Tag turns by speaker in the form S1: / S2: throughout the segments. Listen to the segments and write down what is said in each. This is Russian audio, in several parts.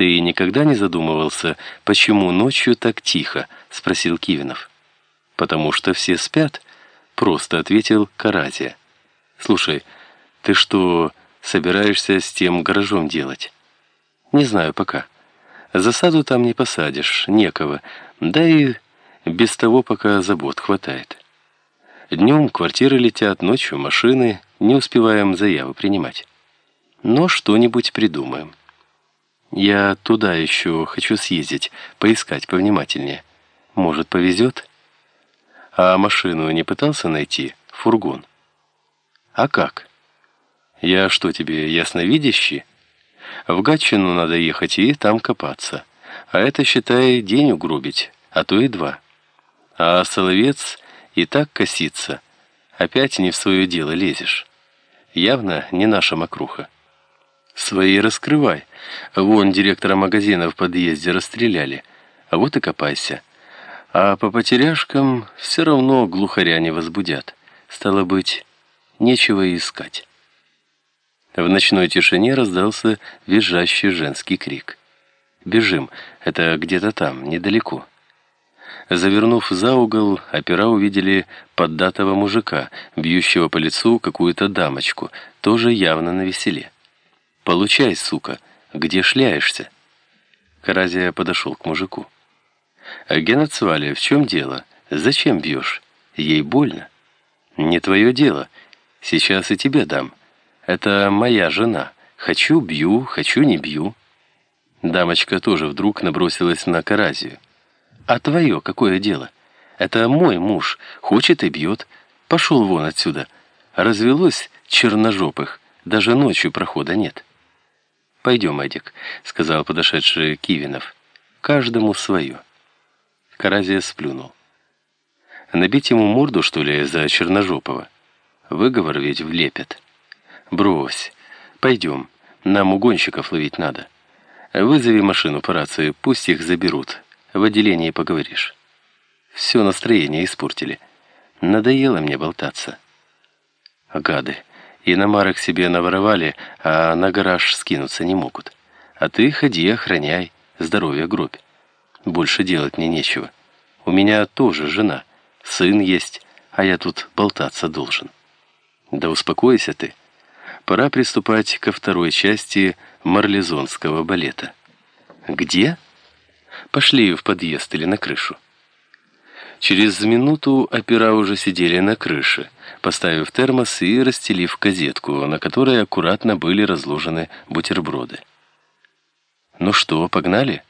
S1: «Ты никогда не задумывался, почему ночью так тихо?» — спросил Кивинов. «Потому что все спят», — просто ответил Каразия. «Слушай, ты что, собираешься с тем гаражом делать?» «Не знаю пока. Засаду там не посадишь, некого, да и без того пока забот хватает. Днем квартиры летят, ночью машины, не успеваем заявы принимать. Но что-нибудь придумаем». Я туда еще хочу съездить, поискать повнимательнее. Может, повезет? А машину не пытался найти? Фургон. А как? Я что тебе, ясновидящий? В Гатчину надо ехать и там копаться. А это, считай, день угробить, а то и два. А Соловец и так косится. Опять не в свое дело лезешь. Явно не наша мокруха. Свои раскрывай. Вон директора магазина в подъезде расстреляли. А вот и копайся. А по потеряшкам все равно глухаря не возбудят. Стало быть, нечего искать. В ночной тишине раздался визжащий женский крик. «Бежим, это где-то там, недалеко». Завернув за угол, опера увидели поддатого мужика, бьющего по лицу какую-то дамочку, тоже явно на веселе. «Получай, сука! Где шляешься?» Каразия подошел к мужику. «Геноцвали, в чем дело? Зачем бьешь? Ей больно?» «Не твое дело. Сейчас и тебе дам. Это моя жена. Хочу — бью, хочу — не бью». Дамочка тоже вдруг набросилась на Каразию. «А твое какое дело? Это мой муж. Хочет и бьет. Пошел вон отсюда. Развелось черножопых. Даже ночью прохода нет». «Пойдем, Эдик», — сказал подошедший Кивинов. «Каждому свое». Каразия сплюнул. «Набить ему морду, что ли, за Черножопова? Выговор ведь влепят». «Брось. Пойдем. Нам угонщиков ловить надо. Вызови машину по рации, пусть их заберут. В отделении поговоришь». Все настроение испортили. Надоело мне болтаться. Гады. Иномарок себе наворовали, а на гараж скинуться не могут. А ты ходи, охраняй, здоровье гробь. Больше делать мне нечего. У меня тоже жена, сын есть, а я тут болтаться должен. Да успокойся ты. Пора приступать ко второй части марлезонского балета. Где? Пошли в подъезд или на крышу. Через минуту опера уже сидели на крыше, поставив термос и расстелив газетку, на которой аккуратно были разложены бутерброды. «Ну что, погнали?»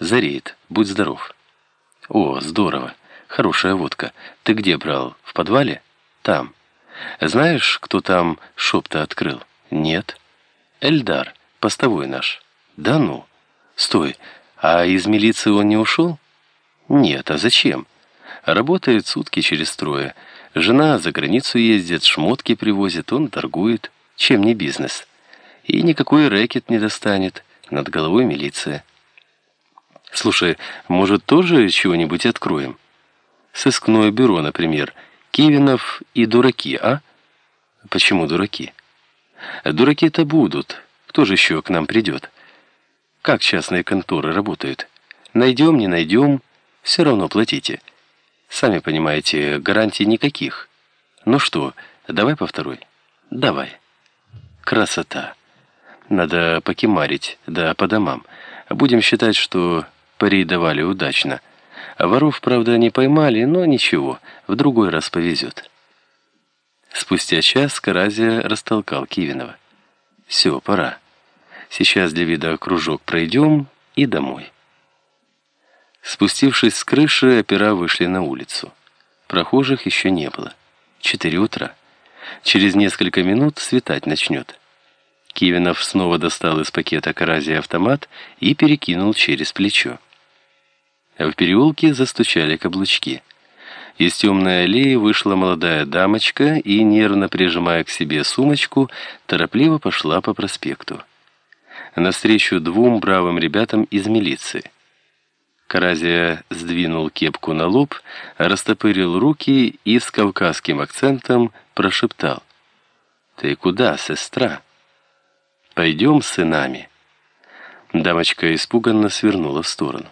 S1: «Зареет. Будь здоров». «О, здорово. Хорошая водка. Ты где брал? В подвале?» «Там». «Знаешь, кто там шоп-то открыл?» «Нет». «Эльдар, постовой наш». «Да ну». «Стой, а из милиции он не ушел?» «Нет, а зачем?» Работает сутки через трое. Жена за границу ездит, шмотки привозит, он торгует. Чем не бизнес? И никакой рэкет не достанет. Над головой милиция. Слушай, может, тоже чего-нибудь откроем? Сыскное бюро, например. Кивинов и дураки, а? Почему дураки? Дураки-то будут. Кто же еще к нам придет? Как частные конторы работают? Найдем, не найдем, все равно платите. Сами понимаете, гарантий никаких. Ну что, давай по второй? Давай. Красота. Надо покемарить, да по домам. Будем считать, что пари давали удачно. Воров, правда, не поймали, но ничего, в другой раз повезет. Спустя час Каразия растолкал Кивинова. «Все, пора. Сейчас для вида кружок пройдем и домой». Спустившись с крыши, опера вышли на улицу. Прохожих еще не было. Четыре утра. Через несколько минут светать начнет. Кивинов снова достал из пакета карази автомат и перекинул через плечо. В переулке застучали каблучки. Из темной аллеи вышла молодая дамочка и, нервно прижимая к себе сумочку, торопливо пошла по проспекту. Навстречу двум бравым ребятам из милиции. Каразия сдвинул кепку на лоб, растопырил руки и с кавказским акцентом прошептал. «Ты куда, сестра?» «Пойдем с сынами». Дамочка испуганно свернула в сторону.